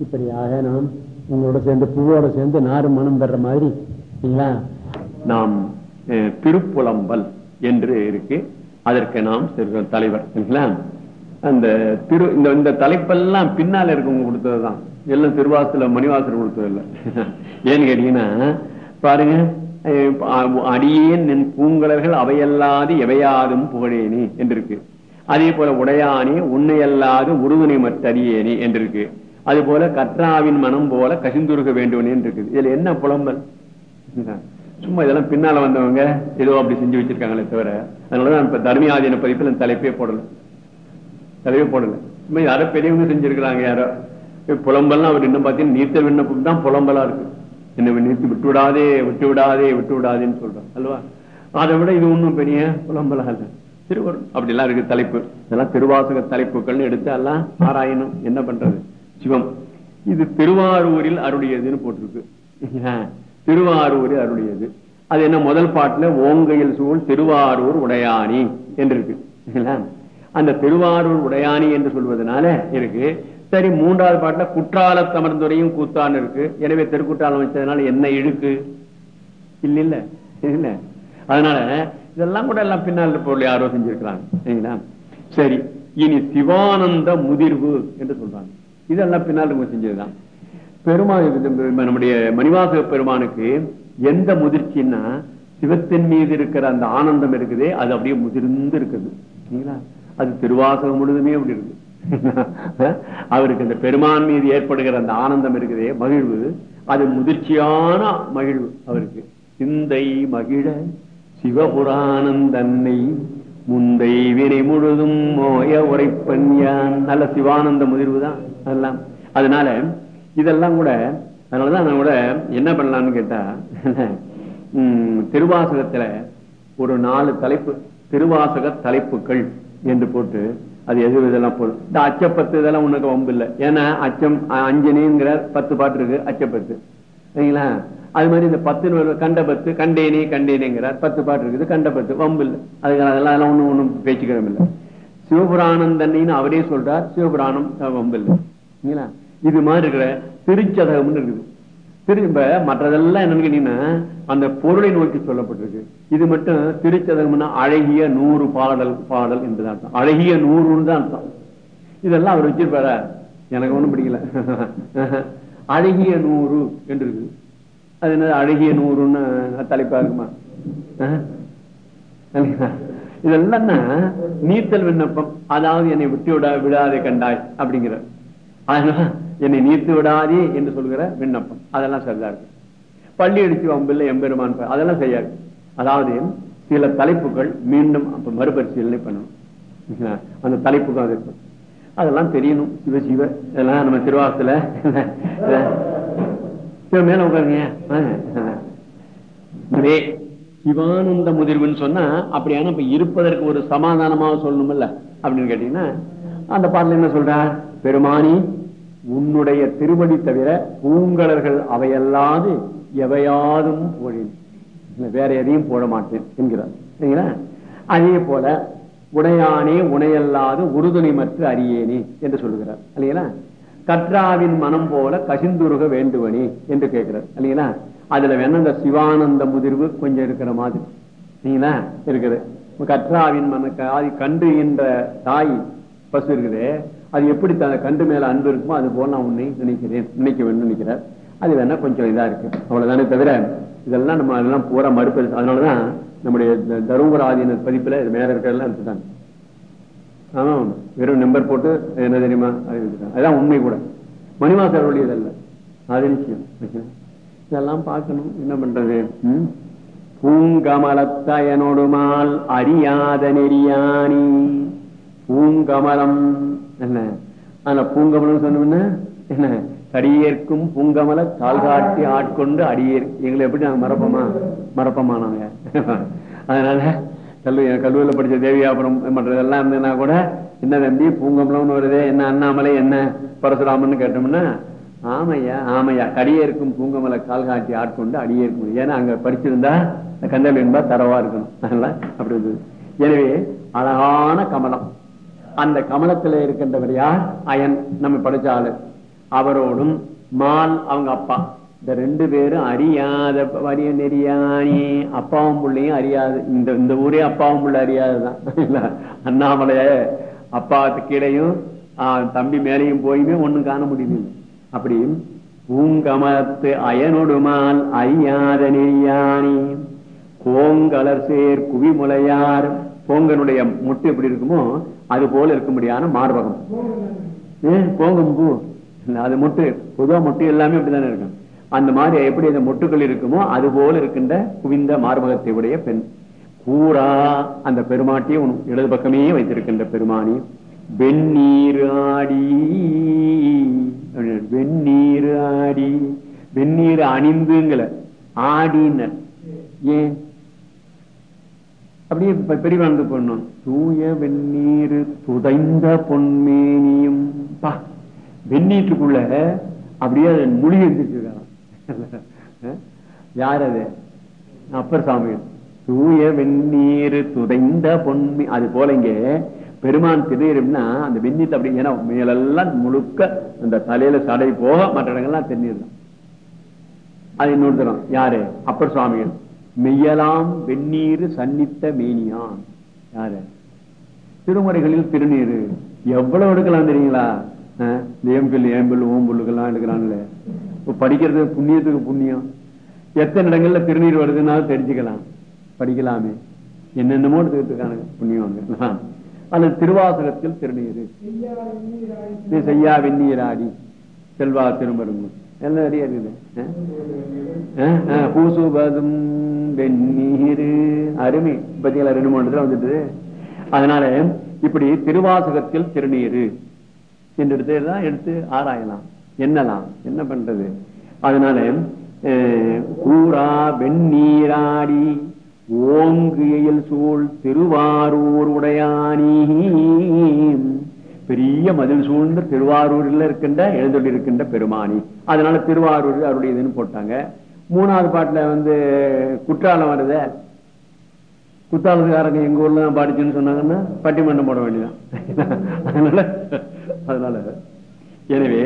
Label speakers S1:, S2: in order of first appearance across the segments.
S1: இப்படியாக நாம் உங்களோட சேர்ந்து பூவோட சேர்ந்து நாறு மனம் பெற மாதிரி
S2: நாம் அஹ், திருப்புலம்பல் என்று இருக்கு. அதற்கு நாம் தலைவர் அந்த திரு இந்த இந்த தலைப்பெல்லாம் பின்னால இருக்கவங்க கொடுத்ததுதான். எல்லாம் திருவாசல மணிவாசல் கொடுத்தது இல்ல. ஏன்னு கேட்டீங்கன்னா பாருங்க அடியேன் நின் பூங்கலர்கள் அவையல்லாது எவையாதும் புகழேனி என்று இருக்கு அதே போல உடையானே உன்னையல்லாது உறுதுணை மற்ற அடியேனி என்று இருக்கு அது போல கற்றாவின் மனம் போல கசிந்துருக வேண்டும் என்று இருக்குது இதுல என்ன புலம்பல்? சும்மா இதெல்லாம் பின்னால வந்தவங்க ஏதோ அப்படி செஞ்சு வச்சிருக்காங்களே தவிர அதனாலதான் இப்ப தர்மியாதீன பதிப்பில் தலைப்பே போடல. தலைப்பே போடல. சும்மா யாரோ பெரியவங்க செஞ்சிருக்கிறாங்க யாரோ. இப்ப புலம்பல்லாம் அவர் இன்னும் பாத்தீங்கன்னா நீர்த்த விண்ணப்பம் தான் புலம்பலா இருக்கு. என்ன நீர்த்து விட்டு விடாதே விட்டு விடாதே விட்டு விடாதேன்னு சொல்றோம் அல்லவா? அதை விட இது ஒண்ணும் பெரிய புலம்பலா இல்ல. திருவருள். அப்படி எல்லாம் இருக்கு தலைப்பு. இதெல்லாம் திருவாசக தலைப்புகள்னு எடுத்து எல்லாம் ஆராயணும். என்ன பண்றது? சிவம். இது திருவாரூரில் அருடையதுன்னு போட்டிருக்கு. திருவாரூரில் அருடையது அது என்ன முதல் பாட்டுல ஓங்கையில் சூழ் திருவாரூர் உடையாணி என்று இருக்கு அந்த திருவாரூர் உடையாணி என்று சொல்வதனால இருக்கு. சரி மூன்றாவது பாட்டுல குற்றால தமர்ந்துரையும் கூத்தான் இருக்கு. எனவே தெருக்குற்றாலம் வச்சதுனால என்ன இழுக்கு? இல்ல இல்ல இல்ல. அதனால இதெல்லாம் கூட எல்லாம் பின்னால் பொருள் யாரோ செஞ்சிருக்கிறாங்க. சரிங்களா சரி இனி சிவானந்த முதிர்வு என்று சொல்றாங்க. இதெல்லாம் பின்னால் செஞ்சதுதான். பெருமாள் நம்முடைய மணிவாசக பெருமானுக்கு எந்த முதிர்ச்சின்னா சிவத்தின் மீது இருக்கிற அந்த ஆனந்தம் இருக்குதே அது அப்படியே முதிர்ந்து இருக்குது. சரிங்களா அது திருவாசகம் முழுதுமே அப்படி இருக்கு. அவருக்கு அந்த பெருமான் மீது ஏற்படுகிற அந்த ஆனந்தம் இருக்குதே மகிழ்வு அது முதிர்ச்சியான மகிழ்வு அவருக்கு. சிந்தை மகிழ சிவபுராணந்தன்னை முந்தை வினை முழுதும் மோய உரைப்பன் யான். நல்ல சிவானந்த முதிர்வு தான் அதெல்லாம். அதனால இதெல்லாம் கூட அதனாலதான் நான் கூட என்ன பண்ணலாம்னு கேட்டா உம், திருவாசகத்துல ஒரு நாலு தலைப்பு திருவாசக தலைப்புகள் என்று போட்டு அது எது இதெல்லாம் போடும் இந்த அச்சப்பத்து இதெல்லாம் உனக்கு வம்பு இல்லை. ஏன்னா அச்சம் அஞ்சனிங்கிற பத்து பாட்டு இருக்கு அச்சப்பத்து. சரிங்களா? அது மாதிரி இந்த பத்து கண்டபத்து கண்டேனே கண்டேனேங்கிறார். பத்து பாட்டு இருக்குது கண்டபத்து வம்பு இல்லை. அதுக்கு அதெல்லாம் அதெல்லாம் ஒண்ணும் ஒண்ணும் பேச்சுக்கிறோம் இல்லை. சிவபுராணம் தண்ணின்னு அவரே சொல்றார் சிவபுராணம் வம்பு இல்லை. இது மாதிரி இருக்கிற திருச்சதகம்னு இருக்குது. திரும்ப மற்றதெல்லாம் என்னன்னு கேட்டீங்கன்னா அந்த பொருளை நோக்கி சொல்லப்பட்டிருக்கு. இது மட்டும் திருச்சதகம்னா அழகிய நூறு பாடல் பாடல் என்று அர்த்தம். அழகிய நூறுன்னு தான் அர்த்தம். இதெல்லாம் அவர் வச்சிருப்பாரா? எனக்கு ஒண்ணும் பிடிக்கல. அழகிய நூறு என்று இருக்குது அது என்ன அழகிய நூறுன்னு தலைப்பா இருக்குமா? இதெல்லாம் நீத்தல் விண்ணப்பம். அதாவது என்னை விட்டு விடா விடாதே கண்டாய் அப்படிங்கிற அதனால என்னை நீர்த்து விடாதே என்று சொல்கிற விண்ணப்பம். அதெல்லாம் சரிதா இருக்கு. பள்ளி அடிச்சு வம்பில்ல எம்பெருமான் அதெல்லாம் செய்யாது அதாவது சில தலைப்புகள் மீண்டும் அப்ப மறுபரிசீலனை பண்ணணும். அந்த தலைப்புகள் அது இருக்கும். அதெல்லாம் தெரியணும். சிவ சிவ இதெல்லாம் நம்ம திருவாசத்துல சிவ மேல உட்காருங்க. சிவானந்த முதிர்வுன்னு சொன்னா அப்படியான இப்ப இருப்பதற்கு ஒரு சமாதானமாக சொல்லணும்ல அப்படின்னு கேட்டீங்கன்னா அந்த பாடல என்ன சொல்ற? பெருமானி உன்னுடைய திருவடி தவிர பூங்கலர்கள் அவையல்லாது எவையாதும் போழின் வேற எதையும் போட மாட்டேன் என்கிறார். சரிங்களா? அதே போல உடையானே உணையல்லாது உறுதுணை மற்ற அறியேனே என்று சொல்லுகிறார். இல்லைங்களா? கற்றாவின் மனம் போல கசிந்துருக வேண்டுவனே என்று கேட்கிறார். இல்லைங்களா? அதுல வேணா இந்த சிவானந்த முதிர்வு கொஞ்சம் இருக்கிற மாதிரி. சரிங்களா? இருக்குது. கற்றாவின் மன ஆதி கண்டு என்ற தாய் பசு இருக்குது. அது எப்படி கண்டு மேல அன்பு இருக்குமோ அது போல நான் உன்னை நினைக்கிறேன் நினைக்க வேண்டும் நினைக்கிறார். அது வேணா கொஞ்சம் இதா இருக்கு. அவ்வளவுதானே தவிர இதெல்லாம் நம்ம அதெல்லாம் பூரா மறுப்பது அதனாலதான் நம்முடைய தருமபுர ஆதீன பதிப்புல இது மேல இருக்கிறதெல்லாம் எடுத்துட்டாங்க. ஆமா வெறும் நம்பர் போட்டு என்ன தெரியுமா? அதுதான் அதான் உண்மை கூட. மணிவாசர் வழியதல்ல அது நிச்சயம் இதெல்லாம் பார்க்கணும். என்ன பண்றது? ம்? பூங்கமலத்தயனொடுமால் அறியாத நெறியானி. பூங்கமலம் என்ன? ஆனா பூங்கமலம் சொன்னோம்னா என்ன? கடியேற்கும் பூங்கமல கால் காட்டி ஆட்கொண்டு அடியேற் எங்களை எப்படி நாங்க மறப்போமா? மறப்போமா நாங்க அதனால கல்லூரி கல்லூரியில படிச்ச தேவியாபுரம் மற்றதெல்லாம் இருந்ததுன்னா கூட என்ன தம்பி பூங்கமலம்னு வருதே என்ன அண்ணாமலை என்ன பரசுராமன் கேட்டோம்னா ஆமையா ஆமையா கடியேற்கும் பூங்கமல கால் காட்டி ஆட்கொண்டு அடியேற்கும். ஏன்னா அங்க படிச்சிருந்தா கந்தல் என்பா தரவா இருக்கணும். அதெல்லாம் அப்படி இருந்தது. எனவே அழகான கமலம். அந்த கமலத்துல இருக்கின்றவர் யார்? அயன் நம்ம படிச்ச ஆளு. அவரோடும் மால் அவங்க அப்பா. இந்த ரெண்டு பேரும் அறியாத வரிய நெறியானி அப்பாவும் பிள்ளையும் அறியாது. இந்த இந்த ஊரே அப்பாவும் பிள்ளை அறியாதுதான் அண்ணாமலைய அப்பாவுக்கு கீழையும் ஆஹ், தம்பி மேலையும் போயுமே ஒண்ணும் காண முடியல அப்படி பூங்கமத்து அயனொடுமால் அறியாத நெறியானி கோங்கலர் சேர் குவிமுலையார். பொங்கனுடைய முட்டு எப்படி இருக்குமோ அது போல இருக்கும்படியான மார்பகம். ஏன் பூ. அது முட்டு பொதுவா முட்டு எல்லாமே அப்படித்தானே இருக்கும். அந்த மாதிரி எப்படி அந்த மொட்டுகள் இருக்குமோ அது போல இருக்கின்ற குவிந்த மார்பகத்தை உடைய பெண். கூரா அந்த பெருமாட்டியை இடது பக்கமே வைத்திருக்கின்ற பெருமானி. வெந்நீராடி வெந்நீராடி வெந்நீர் வெந்நீர் அணிந்துங்கள ஆடின. ஏன்? அப்படியே பெ- பெரியவாழ்ந்து பண்ணும் தூய வெந்நீர் துதைந்த பொன்மேனியும். பா வெந்நீட்டுக்குள்ள அப்படியே அது முழி எழுந்திருக்காங்க யார் அது? அப்பர் சாமி தூய வெந்நீர் துதைந்த பொன்மே அது போல இங்க பெருமான் திருநீர்னா அந்த வெந்நீர் அப்படி ஏன்னா மேலெல்லாம் முழுக்க அந்த தலையில சடை போக மற்ற இடங்கள்லாம் தென்னீர் தான் அது இன்னொரு தரம் யாரு? அப்பர் சுவாமிகள் மெய்யலாம் வெந்நீர் சன்னித்த மேனியான். யாரு? திருமுறைகளில் திருநீரு. எவ்வளவு எடுக்கலாம் தெரியுங்களா? ஏம்பில் ஏம்பில் ஓம்புல்லுக்கெல்லாம் எடுக்கிறான்ல இப்ப படிக்கிறது புண்ணியத்துக்கு புண்ணியம். எத்தனை இடங்கள்ல திருநீர் வருதுன்னாலும் தெரிஞ்சுக்கலாம். படிக்கலாமே. என்னென்னமோ எடுத்துக்கிட்டு இருக்கானுங்க புண்ணியம் அங்க அல்லது திருவாசகத்தில் திருநீரு. இது செய்யா வெந்நீராடி. செல்வா திருமருங்கு எல்லாம் நிறைய இருக்குது. பூசுபதும் வெந்நீர். அருமை. பத்தியெல்லாம் ரெண்டு மூணு இடத்துல வந்துட்டு அதனால இப்படி திருவாசகத்தில் திருநீர். என்று எடுத்து தான் எடுத்து ஆராயலாம். என்னலாம்? என்ன பண்றது? அதனால கூறா கூரா வெந்நீராடி ஓங்குயில் சூழ் திருவாரூர் உடையானி. பெரிய மதில் சூழ்ந்த திருவாரூரில் இருக்கின்ற எழுந்தொள்ளி இருக்கின்ற பெருமானி. அதனால திருவாரூர் அவருடைய இதுன்னு போட்டாங்க. மூணாவது பாட்டுல வந்து குற்றாலம் வருத. குத்தாலத்துக்காரங்க எங்க ஊர்ல தான் பாடிச்சுன்னு சொன்னாங்கன்னா பட்டிமன்றம் போட வேண்டியதான் அதனால அதனால. எனவே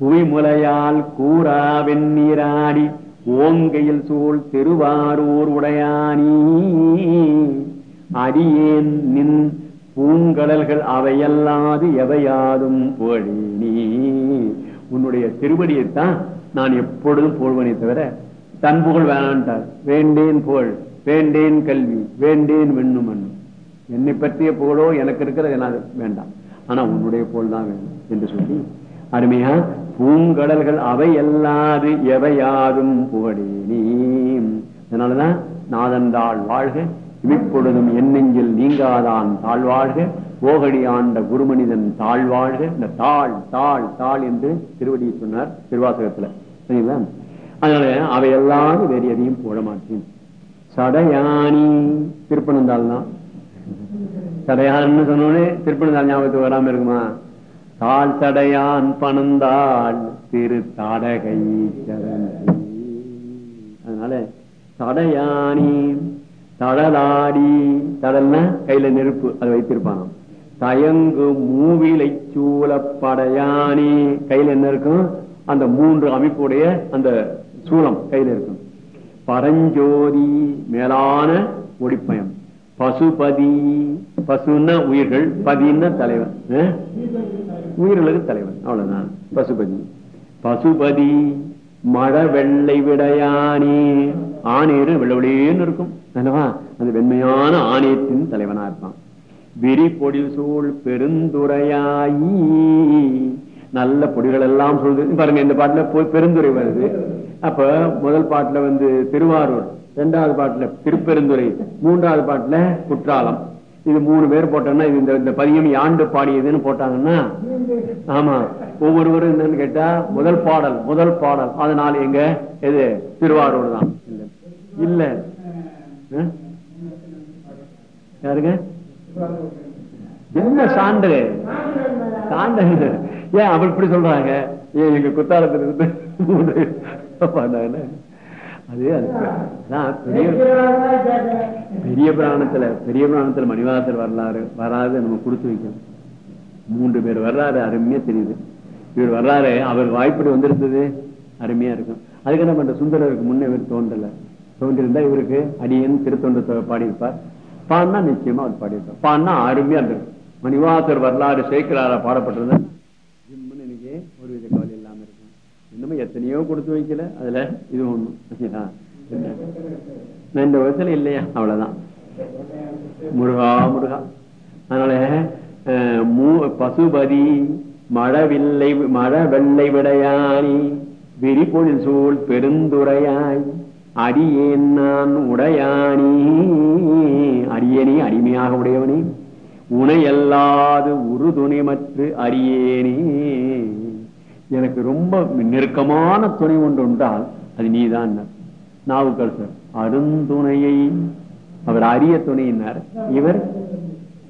S2: புவிமுலையால் கூறா வெந்நீராடி ஓங்கையில் சூழ் திருவாரூர் உடையானி. அடியேன் நின் பூங்கடல்கள் அவையல்லாது எவையாதும் புகழினி உன்னுடைய திருவடியைத்தான் நான் எப்பொழுதும் புகழ்வனே தவிர தன் புகழ் வேணான்ட்டார். வேண்டேன் புகழ் வேண்டேன் கல்வி வேண்டேன் வெண்ணும் மண்ணும் என்னை பற்றிய புகழோ எனக்கு இருக்கிறது என்ன வேண்டாம். ஆனா உன்னுடைய புகழ் தான் வேணும் என்று சொல்லி அருமையா பூங்கடல்கள் அவை எல்லாது எவையாதும் புகழேனி அதனாலதான் நாதந்தாள் வாழ்க இப்பொழுதும் என்னெஞ்சில் நீங்காதான் தாழ்வாழ்க. ஓகடி ஆண்ட குருமனிதன் தாழ்வாழ்க. இந்த தாழ் தாழ் தாழ் என்று திருவடியை சொன்னார் திருவாசகத்துல. சரிங்களா? அதனால அவையெல்லாம் வேறு எதையும் போட மாட்டேன். சடையானி திருப்பனந்தாள் தான் சடையான்னு சொன்னோடனே திருப்பனந்தாள் ஞாபகத்துக்கு வராம இருக்குமா? தாழ் தடையான் பணந்தாள் திரு தாடகை அதனால தடையானி தடலாடி தடல்னா கையில நெருப்பு அதை வைத்திருப்பாங்க. தயங்கு மூவிலை சூழப்படையானி. கையில என்ன இருக்கும்? அந்த மூன்று அமைப்புடைய அந்த சூளம் கையில இருக்கும். பரஞ்சோதி மேலான ஒடிப்பயம். பசுபதி பசுன்னா உயிர்கள் பதின்னா தலைவன். உயிர்களுக்கு தலைவன். அவ்வளவுதான். பசுபதி. பசுபதி மழை வெள்ளை விடையானே. ஆணையர் வெள்ளவெளியேன்னு இருக்கும். அல்லவா? அந்த வெண்மையான ஆணையத்தின் தலைவனா இருப்பான். விரி பொடில் சூழ் பெருந்துரையாயி. நல்ல பொடிகள் எல்லாம் சொல்லுது பாருங்க இந்த பாட்டுல போய் பெருந்துரை வருது. அப்ப முதல் பாட்டுல வந்து திருவாரூர் இரண்டாவது பாட்டுல திருப்பெருந்துறை மூன்றாவது பாட்டுல குற்றாலம். இது மூணு பேர் போட்டோம்னா இது இந்த- இந்த பதியம் யாண்டு பாடியதுன்னு போட்டாங்கன்னா ஆமா ஒவ்வொருவரும் என்னன்னு கேட்டா முதல் பாடல் முதல் பாடல். அதனால எங்க? எது திருவாரூர் தான். இல்ல. யாருங்க என்ன சான்று? சான்று. ஏன் அவர் இப்படி சொல்றாங்க? ஏன் எங்க குத்தாலத்துல இருந்து அது பெரிய பிராணத்துல பெரிய பிராணத்துல மணிவாசர் வரலாறு வராது நம்ம கொடுத்து வைக்கணும். மூன்று பேர் வர்றாரு அருமையா தெரியுது. இவர் வர்றாரு அவர் வாய்ப்பு வந்திருந்தது அருமையா இருக்கும். அதுக்கு என்ன பண்ற? சுந்தரருக்கு முன்னே இவர் தோன்றல. தோன்றிருந்தா இவருக்கு அடியன் திருத்தொண்டு பாடியிருப்பார். பான்னா நிச்சயமா அவர் பாடியிருப்பார். பான்னா அருமையா இருந்திருக்கும் மணிவாசர் வரலாறு சேர்க்கிறாரா பாடப்பட்டிருந்தா ஜிம்முன்னு ஒரு வித கவலை இல்லாம இருக்கும். இன்னமும் எத்தனையோ கொடுத்து வைக்கல. அதுல இது ஒண்ணு. நான் இந்த வருஷத்துல இல்லையா? அவ்வளவுதான். முருகா முருகா. அதனால அஹ், மூ- பசுபதி மழவில்லை மழ வெள்ளை விடையானி விரிபொழில் சூழ் பெருந்துரையாய் அடியேன் நான் உடையானி. அடியேனி அடிமையாக உடையவனே. உனையல்லாது உறுதுணை மற்று அறியேனே எனக்கு ரொம்ப நெருக்கமான துணை ஒன்று உண்டால் அது நீதான். நாவுக்கரசர் அருந்துணையை. அவர் அரிய துணையினார். இவர்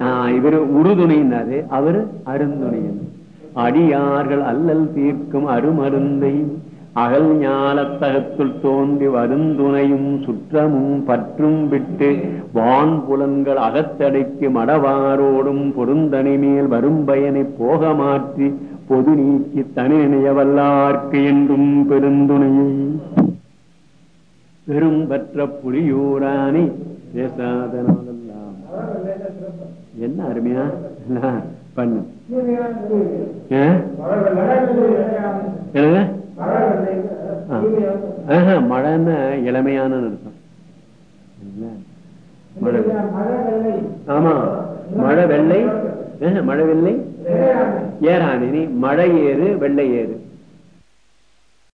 S2: ஆஹ், இவர் உறுதுணையினாரு. அவர் அருந்துணையினர் அடியார்கள் அல்லல் தீர்க்கும் அருமருந்தை. அகல் ஞாலத்தகத்துள் தோன்றி வருந்துணையும் சுற்றமும் பற்றும் விட்டு வான் புலன்கள் அகத்தடைக்கு மடவாரோடும் பொருந்தனை மேல் வரும் பயனை போக மாற்றி பொது நீக்கி தனி நினைய வல்லார்க்கு என்றும் பெருந்துணையை. பெரும் பற்ற புலியூரானி பேசாதனாலெல்லாம் என்ன அருமையா? பண்ணு. மழைன்னா இளமையான அர்த்தம். ஆமா மழை வெள்ளை மழை வெள்ளை ஏறானி மழை ஏறு வெள்ளை ஏறு.